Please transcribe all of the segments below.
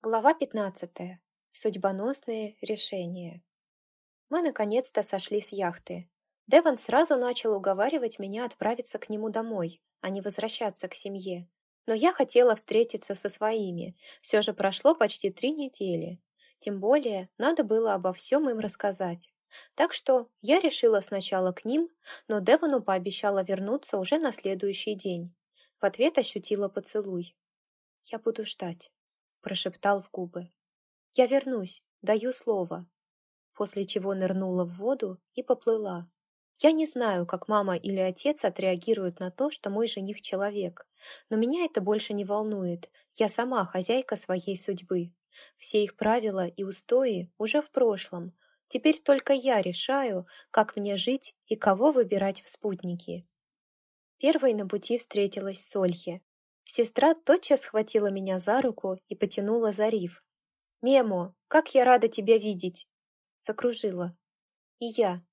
Глава 15. Судьбоносные решения. Мы наконец-то сошли с яхты. Деван сразу начал уговаривать меня отправиться к нему домой, а не возвращаться к семье. Но я хотела встретиться со своими. Все же прошло почти три недели. Тем более, надо было обо всем им рассказать. Так что я решила сначала к ним, но Девану пообещала вернуться уже на следующий день. В ответ ощутила поцелуй. «Я буду ждать» прошептал в губы. «Я вернусь, даю слово». После чего нырнула в воду и поплыла. Я не знаю, как мама или отец отреагируют на то, что мой жених человек, но меня это больше не волнует. Я сама хозяйка своей судьбы. Все их правила и устои уже в прошлом. Теперь только я решаю, как мне жить и кого выбирать в спутники. Первой на пути встретилась Сольхе. Сестра тотчас схватила меня за руку и потянула за риф. «Мемо, как я рада тебя видеть!» Закружила. И я.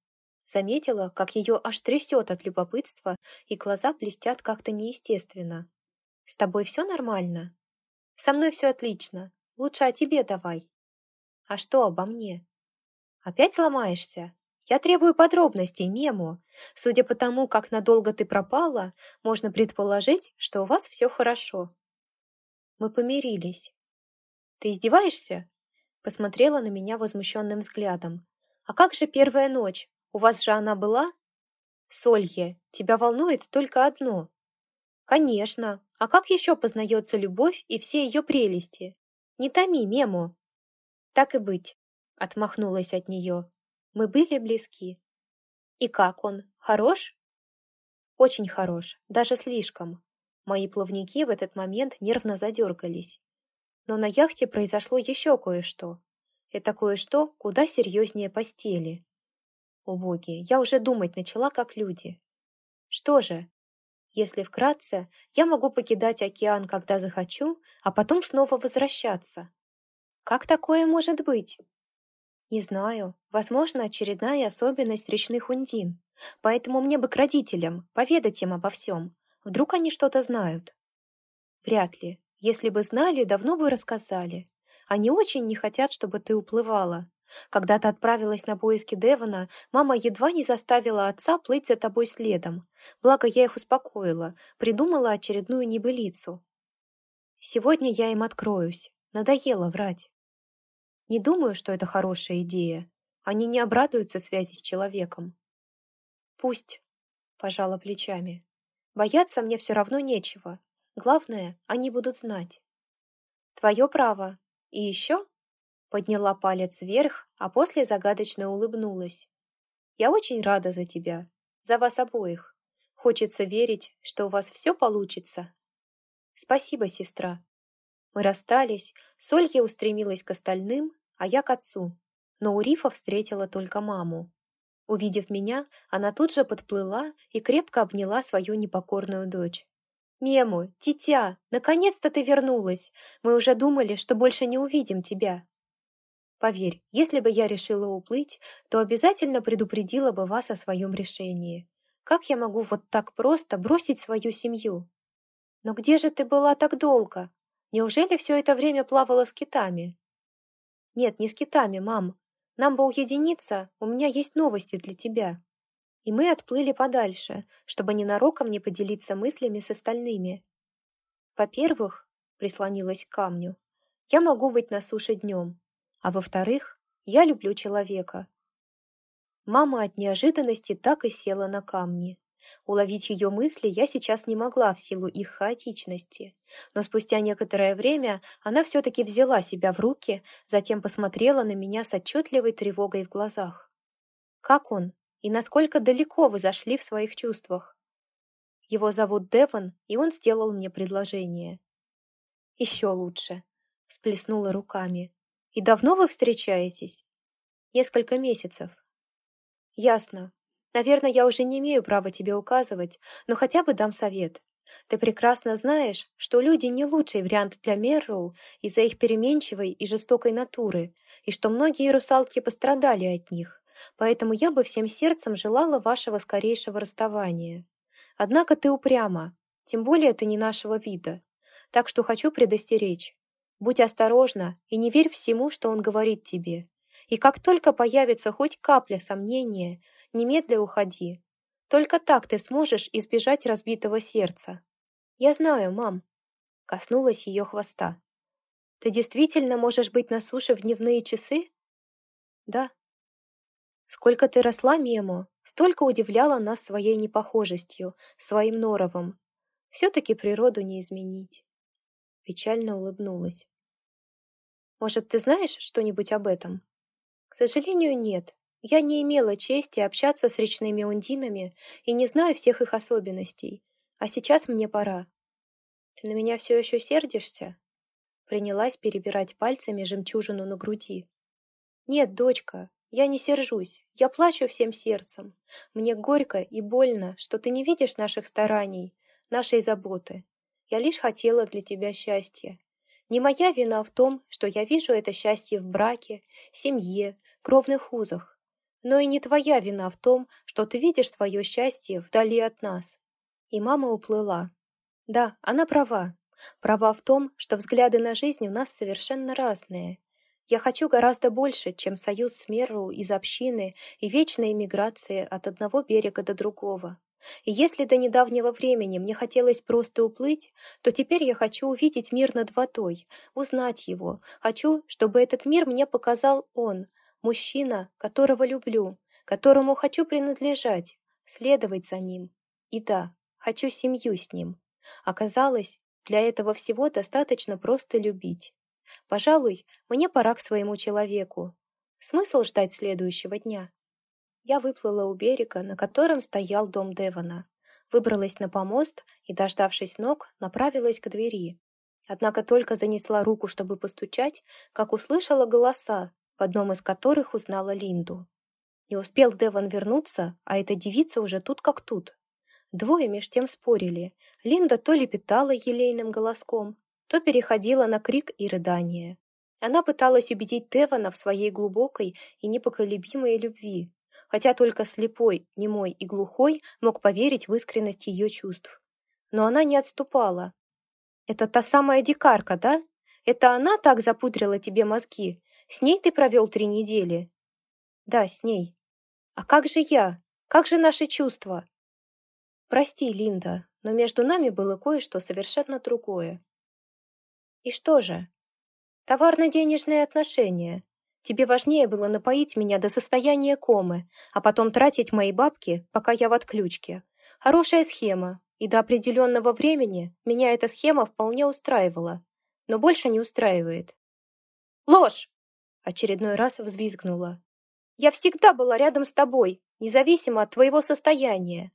Заметила, как ее аж трясет от любопытства, и глаза блестят как-то неестественно. «С тобой все нормально?» «Со мной все отлично. Лучше о тебе давай». «А что обо мне?» «Опять ломаешься?» Я требую подробностей, Мему. Судя по тому, как надолго ты пропала, можно предположить, что у вас все хорошо. Мы помирились. Ты издеваешься? Посмотрела на меня возмущенным взглядом. А как же первая ночь? У вас же она была? Солье, тебя волнует только одно. Конечно. А как еще познается любовь и все ее прелести? Не томи, Мему. Так и быть. Отмахнулась от нее. Мы были близки. И как он? Хорош? Очень хорош, даже слишком. Мои плавники в этот момент нервно задергались. Но на яхте произошло еще кое-что. Это кое-что куда серьезнее постели. О я уже думать начала как люди. Что же, если вкратце, я могу покидать океан, когда захочу, а потом снова возвращаться. Как такое может быть? Не знаю. Возможно, очередная особенность речных ундин. Поэтому мне бы к родителям, поведать им обо всем. Вдруг они что-то знают. Вряд ли. Если бы знали, давно бы рассказали. Они очень не хотят, чтобы ты уплывала. Когда ты отправилась на поиски Девона, мама едва не заставила отца плыть за тобой следом. Благо, я их успокоила, придумала очередную небылицу. Сегодня я им откроюсь. Надоело врать. Не думаю, что это хорошая идея. Они не обрадуются связи с человеком. Пусть, пожала плечами. Бояться мне все равно нечего. Главное, они будут знать. Твое право. И еще? Подняла палец вверх, а после загадочно улыбнулась. Я очень рада за тебя, за вас обоих. Хочется верить, что у вас все получится. Спасибо, сестра. Мы расстались, Солья устремилась к остальным, а я к отцу. Но у Рифа встретила только маму. Увидев меня, она тут же подплыла и крепко обняла свою непокорную дочь. «Мему, дитя, наконец-то ты вернулась! Мы уже думали, что больше не увидим тебя!» «Поверь, если бы я решила уплыть, то обязательно предупредила бы вас о своем решении. Как я могу вот так просто бросить свою семью?» «Но где же ты была так долго? Неужели все это время плавала с китами?» «Нет, не с китами, мам. Нам бы уединиться, у меня есть новости для тебя». И мы отплыли подальше, чтобы ненароком не поделиться мыслями с остальными. Во-первых, прислонилась к камню, я могу быть на суше днем, а во-вторых, я люблю человека. Мама от неожиданности так и села на камни. Уловить ее мысли я сейчас не могла в силу их хаотичности. Но спустя некоторое время она все-таки взяла себя в руки, затем посмотрела на меня с отчетливой тревогой в глазах. «Как он? И насколько далеко вы зашли в своих чувствах?» «Его зовут Девон, и он сделал мне предложение». «Еще лучше», — всплеснула руками. «И давно вы встречаетесь?» «Несколько месяцев». «Ясно. Наверное, я уже не имею права тебе указывать, но хотя бы дам совет. Ты прекрасно знаешь, что люди не лучший вариант для Мерроу из-за их переменчивой и жестокой натуры, и что многие русалки пострадали от них, поэтому я бы всем сердцем желала вашего скорейшего расставания. Однако ты упряма, тем более ты не нашего вида, так что хочу предостеречь. Будь осторожна и не верь всему, что он говорит тебе. И как только появится хоть капля сомнения, немедля уходи. Только так ты сможешь избежать разбитого сердца. Я знаю, мам. Коснулась ее хвоста. Ты действительно можешь быть на суше в дневные часы? Да. Сколько ты росла, Мемо, столько удивляла нас своей непохожестью, своим норовом. Все-таки природу не изменить. Печально улыбнулась. Может, ты знаешь что-нибудь об этом? К сожалению, нет. Я не имела чести общаться с речными ундинами и не знаю всех их особенностей. А сейчас мне пора. Ты на меня все еще сердишься? Принялась перебирать пальцами жемчужину на груди. Нет, дочка, я не сержусь. Я плачу всем сердцем. Мне горько и больно, что ты не видишь наших стараний, нашей заботы. Я лишь хотела для тебя счастья. Не моя вина в том, что я вижу это счастье в браке, семье, кровных узах. Но и не твоя вина в том, что ты видишь свое счастье вдали от нас. И мама уплыла. Да, она права. Права в том, что взгляды на жизнь у нас совершенно разные. Я хочу гораздо больше, чем союз с Меру из общины и вечная эмиграция от одного берега до другого. И если до недавнего времени мне хотелось просто уплыть, то теперь я хочу увидеть мир над водой, узнать его. Хочу, чтобы этот мир мне показал он, мужчина, которого люблю, которому хочу принадлежать, следовать за ним. И да, хочу семью с ним. Оказалось, для этого всего достаточно просто любить. Пожалуй, мне пора к своему человеку. Смысл ждать следующего дня? Я выплыла у берега, на котором стоял дом Девона, выбралась на помост и, дождавшись ног, направилась к двери. Однако только занесла руку, чтобы постучать, как услышала голоса, в одном из которых узнала Линду. Не успел Девон вернуться, а эта девица уже тут как тут. Двое меж тем спорили. Линда то лепетала елейным голоском, то переходила на крик и рыдание. Она пыталась убедить Девона в своей глубокой и непоколебимой любви, хотя только слепой, немой и глухой мог поверить в искренность ее чувств. Но она не отступала. «Это та самая дикарка, да? Это она так запудрила тебе мозги? С ней ты провел три недели?» «Да, с ней. А как же я? Как же наши чувства?» «Прости, Линда, но между нами было кое-что совершенно другое». «И что же?» «Товарно-денежные отношения. Тебе важнее было напоить меня до состояния комы, а потом тратить мои бабки, пока я в отключке. Хорошая схема, и до определенного времени меня эта схема вполне устраивала, но больше не устраивает. «Ложь!» — очередной раз взвизгнула. «Я всегда была рядом с тобой, независимо от твоего состояния».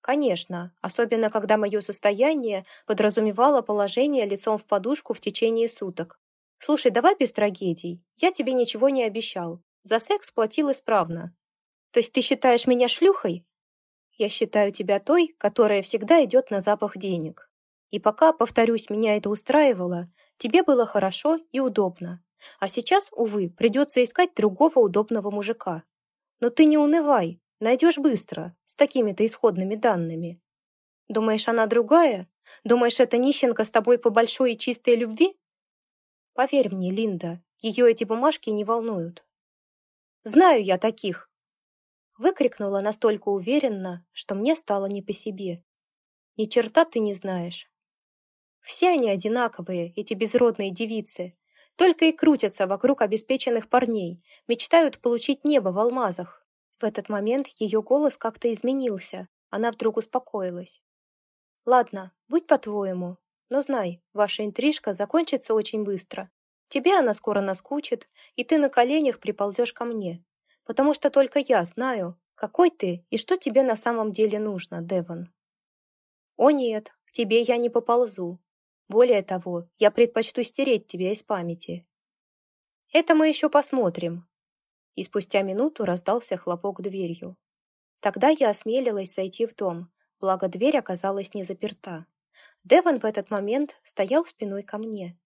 Конечно, особенно когда мое состояние подразумевало положение лицом в подушку в течение суток, «Слушай, давай без трагедий. Я тебе ничего не обещал. За секс платил исправно. То есть ты считаешь меня шлюхой? Я считаю тебя той, которая всегда идет на запах денег. И пока, повторюсь, меня это устраивало, тебе было хорошо и удобно. А сейчас, увы, придется искать другого удобного мужика. Но ты не унывай, найдешь быстро, с такими-то исходными данными. Думаешь, она другая? Думаешь, эта нищенка с тобой по большой и чистой любви? Поверь мне, Линда, ее эти бумажки не волнуют. Знаю я таких!» Выкрикнула настолько уверенно, что мне стало не по себе. «Ни черта ты не знаешь!» Все они одинаковые, эти безродные девицы, только и крутятся вокруг обеспеченных парней, мечтают получить небо в алмазах. В этот момент ее голос как-то изменился, она вдруг успокоилась. «Ладно, будь по-твоему, но знай, ваша интрижка закончится очень быстро. Тебе она скоро наскучит, и ты на коленях приползешь ко мне. Потому что только я знаю, какой ты и что тебе на самом деле нужно, Девон. О нет, к тебе я не поползу. Более того, я предпочту стереть тебя из памяти. Это мы еще посмотрим. И спустя минуту раздался хлопок дверью. Тогда я осмелилась зайти в дом, благо дверь оказалась не заперта. Деван в этот момент стоял спиной ко мне.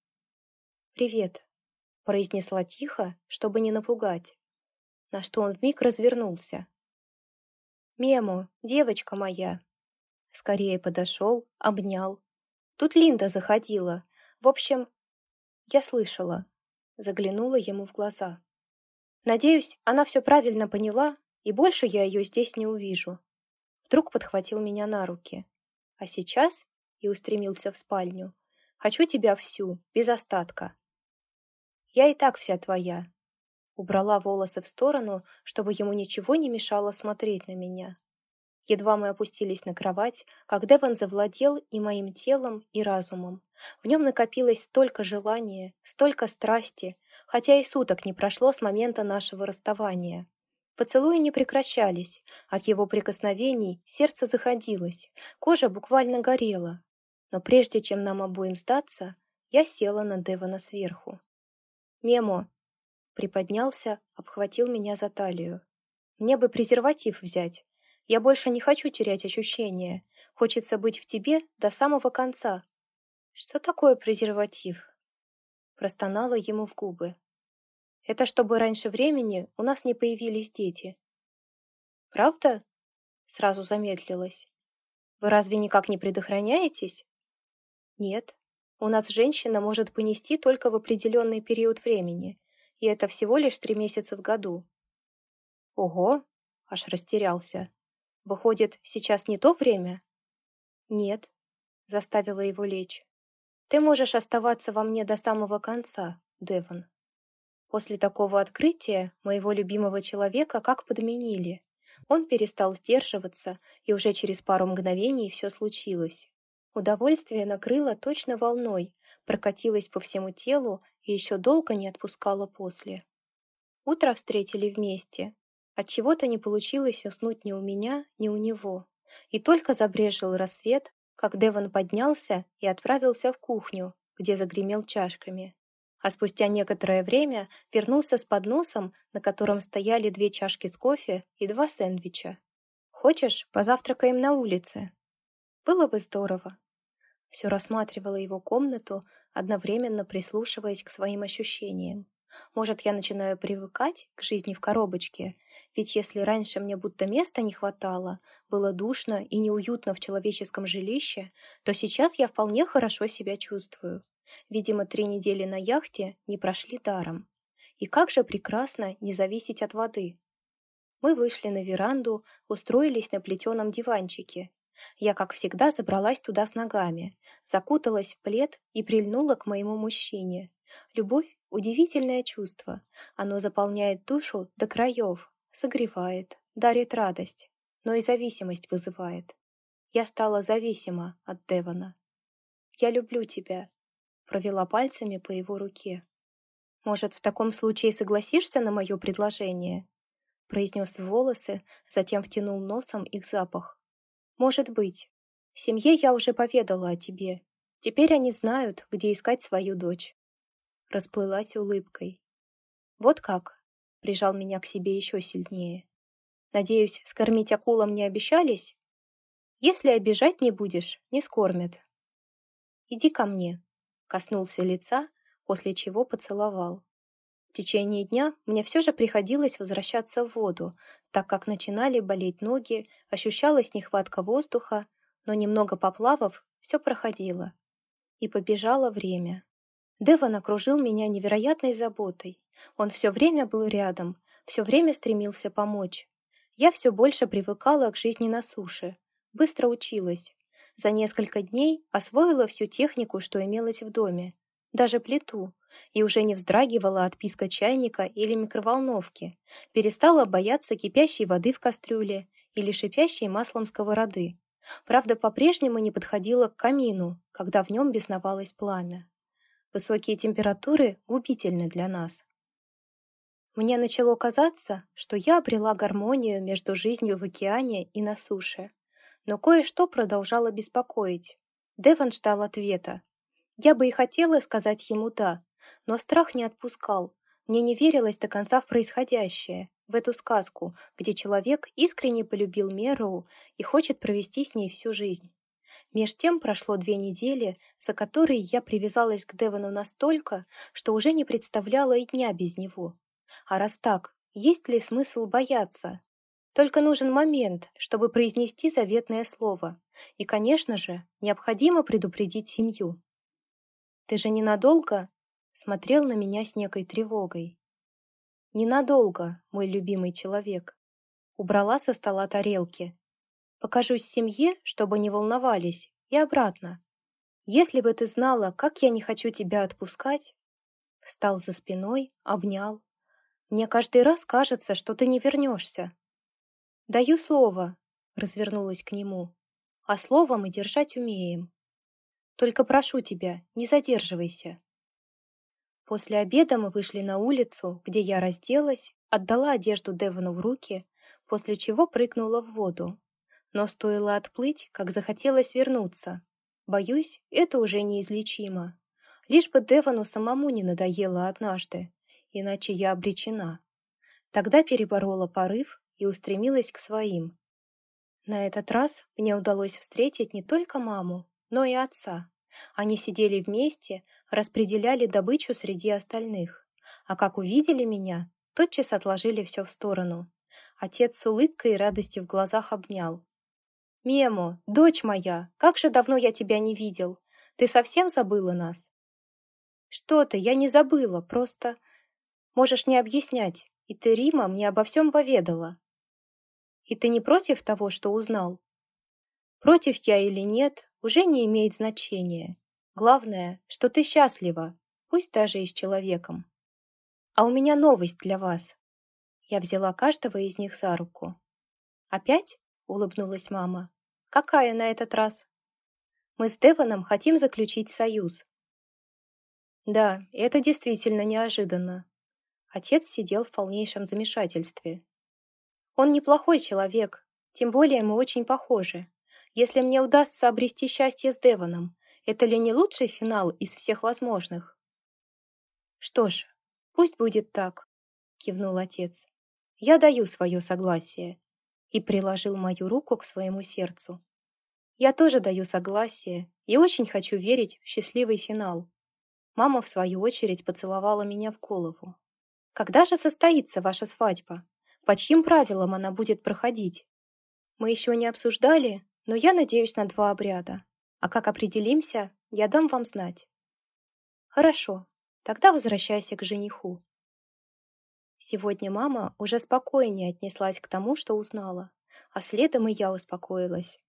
«Привет», — произнесла тихо, чтобы не напугать, на что он вмиг развернулся. «Мемо, девочка моя!» Скорее подошел, обнял. Тут Линда заходила. В общем, Я слышала. Заглянула ему в глаза. Надеюсь, она все правильно поняла, и больше я ее здесь не увижу. Вдруг подхватил меня на руки. А сейчас и устремился в спальню. Хочу тебя всю, без остатка. Я и так вся твоя. Убрала волосы в сторону, чтобы ему ничего не мешало смотреть на меня. Едва мы опустились на кровать, как Деван завладел и моим телом, и разумом. В нем накопилось столько желания, столько страсти, хотя и суток не прошло с момента нашего расставания. Поцелуи не прекращались, от его прикосновений сердце заходилось, кожа буквально горела. Но прежде чем нам обоим сдаться, я села на Девана сверху. «Мемо!» Приподнялся, обхватил меня за талию. «Мне бы презерватив взять. Я больше не хочу терять ощущения. Хочется быть в тебе до самого конца. Что такое презерватив? Простонала ему в губы. Это чтобы раньше времени у нас не появились дети. Правда? Сразу замедлилась. Вы разве никак не предохраняетесь? Нет. У нас женщина может понести только в определенный период времени, и это всего лишь три месяца в году. Ого, аж растерялся. Выходит, сейчас не то время? Нет, заставила его лечь. Ты можешь оставаться во мне до самого конца, Девон. После такого открытия моего любимого человека как подменили. Он перестал сдерживаться, и уже через пару мгновений все случилось. Удовольствие накрыло точно волной, прокатилось по всему телу и еще долго не отпускало после. Утро встретили вместе, от чего то не получилось уснуть ни у меня, ни у него. И только забрежил рассвет, как Деван поднялся и отправился в кухню, где загремел чашками. А спустя некоторое время вернулся с подносом, на котором стояли две чашки с кофе и два сэндвича. «Хочешь, позавтракаем на улице?» «Было бы здорово». Все рассматривала его комнату, одновременно прислушиваясь к своим ощущениям. Может, я начинаю привыкать к жизни в коробочке? Ведь если раньше мне будто места не хватало, было душно и неуютно в человеческом жилище, то сейчас я вполне хорошо себя чувствую. Видимо, три недели на яхте не прошли даром. И как же прекрасно не зависеть от воды. Мы вышли на веранду, устроились на плетеном диванчике. Я, как всегда, забралась туда с ногами, закуталась в плед и прильнула к моему мужчине. Любовь Удивительное чувство. Оно заполняет душу до краев, согревает, дарит радость, но и зависимость вызывает. Я стала зависима от Девона. «Я люблю тебя», — провела пальцами по его руке. «Может, в таком случае согласишься на мое предложение?» произнес в волосы, затем втянул носом их запах. «Может быть. Семье я уже поведала о тебе. Теперь они знают, где искать свою дочь расплылась улыбкой. «Вот как?» — прижал меня к себе еще сильнее. «Надеюсь, скормить акулам не обещались? Если обижать не будешь, не скормят». «Иди ко мне», — коснулся лица, после чего поцеловал. В течение дня мне все же приходилось возвращаться в воду, так как начинали болеть ноги, ощущалась нехватка воздуха, но немного поплавав, все проходило. И побежало время. Деван окружил меня невероятной заботой. Он все время был рядом, все время стремился помочь. Я все больше привыкала к жизни на суше, быстро училась. За несколько дней освоила всю технику, что имелось в доме, даже плиту, и уже не вздрагивала от писка чайника или микроволновки, перестала бояться кипящей воды в кастрюле или шипящей маслом сковороды. Правда, по-прежнему не подходила к камину, когда в нем бесновалось пламя. Высокие температуры губительны для нас. Мне начало казаться, что я обрела гармонию между жизнью в океане и на суше. Но кое-что продолжало беспокоить. Деван ждал ответа. Я бы и хотела сказать ему «да», но страх не отпускал. Мне не верилось до конца в происходящее, в эту сказку, где человек искренне полюбил Мероу и хочет провести с ней всю жизнь. Меж тем прошло две недели, за которые я привязалась к Девону настолько, что уже не представляла и дня без него. А раз так, есть ли смысл бояться? Только нужен момент, чтобы произнести заветное слово. И, конечно же, необходимо предупредить семью. «Ты же ненадолго?» смотрел на меня с некой тревогой. «Ненадолго, мой любимый человек». Убрала со стола тарелки. «Покажусь семье, чтобы не волновались, и обратно. Если бы ты знала, как я не хочу тебя отпускать...» Встал за спиной, обнял. «Мне каждый раз кажется, что ты не вернешься». «Даю слово», — развернулась к нему. «А слово мы держать умеем. Только прошу тебя, не задерживайся». После обеда мы вышли на улицу, где я разделась, отдала одежду Девону в руки, после чего прыгнула в воду. Но стоило отплыть, как захотелось вернуться. Боюсь, это уже неизлечимо. Лишь бы Девону самому не надоело однажды, иначе я обречена. Тогда переборола порыв и устремилась к своим. На этот раз мне удалось встретить не только маму, но и отца. Они сидели вместе, распределяли добычу среди остальных. А как увидели меня, тотчас отложили все в сторону. Отец с улыбкой и радостью в глазах обнял. «Мемо, дочь моя, как же давно я тебя не видел! Ты совсем забыла нас?» «Что ты, я не забыла, просто...» «Можешь не объяснять, и ты, Рима, мне обо всем поведала». «И ты не против того, что узнал?» «Против я или нет, уже не имеет значения. Главное, что ты счастлива, пусть даже и с человеком. А у меня новость для вас. Я взяла каждого из них за руку. «Опять?» — улыбнулась мама. «Какая на этот раз?» «Мы с Девоном хотим заключить союз». Да, это действительно неожиданно. Отец сидел в полнейшем замешательстве. Он неплохой человек, тем более мы очень похожи. Если мне удастся обрести счастье с Девоном, это ли не лучший финал из всех возможных? Что ж, пусть будет так, кивнул отец. Я даю свое согласие и приложил мою руку к своему сердцу. Я тоже даю согласие и очень хочу верить в счастливый финал. Мама, в свою очередь, поцеловала меня в голову. Когда же состоится ваша свадьба? По чьим правилам она будет проходить? Мы еще не обсуждали, но я надеюсь на два обряда. А как определимся, я дам вам знать. Хорошо, тогда возвращайся к жениху. Сегодня мама уже спокойнее отнеслась к тому, что узнала, а следом и я успокоилась.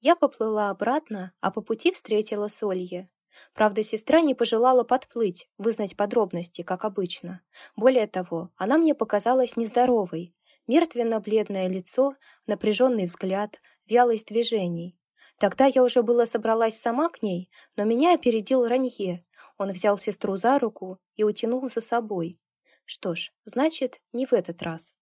Я поплыла обратно, а по пути встретила Солье. Правда, сестра не пожелала подплыть, вызнать подробности, как обычно. Более того, она мне показалась нездоровой. Мертвенно-бледное лицо, напряженный взгляд, вялость движений. Тогда я уже было собралась сама к ней, но меня опередил Ранье. Он взял сестру за руку и утянул за собой. Что ж, значит, не в этот раз.